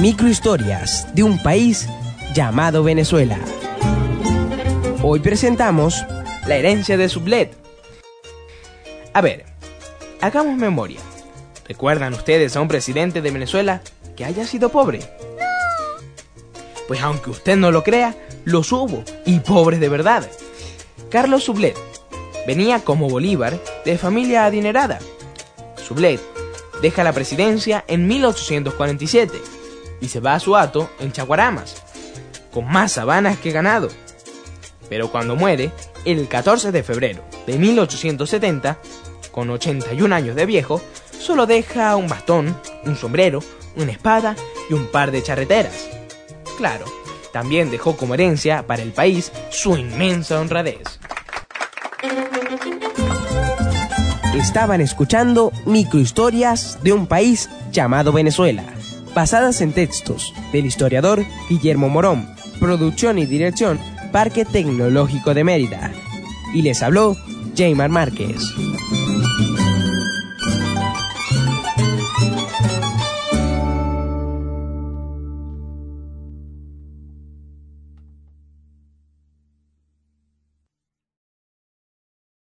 Microhistorias de un país llamado Venezuela. Hoy presentamos la herencia de Sublet. A ver, hagamos memoria. ¿Recuerdan ustedes a un presidente de Venezuela que haya sido pobre? No. Pues aunque usted no lo crea, los hubo, y pobres de verdad. Carlos Sublet venía como Bolívar de familia adinerada. Sublet deja la presidencia en 1847 y se va a su ato en Chaguaramas, con más sabanas que ganado. Pero cuando muere, el 14 de febrero de 1870, con 81 años de viejo, solo deja un bastón, un sombrero, una espada y un par de charreteras. Claro, también dejó como herencia para el país su inmensa honradez. Estaban escuchando microhistorias de un país llamado Venezuela, basadas en textos del historiador Guillermo Morón, producción y dirección Parque Tecnológico de Mérida. Y les habló Jaymar Márquez.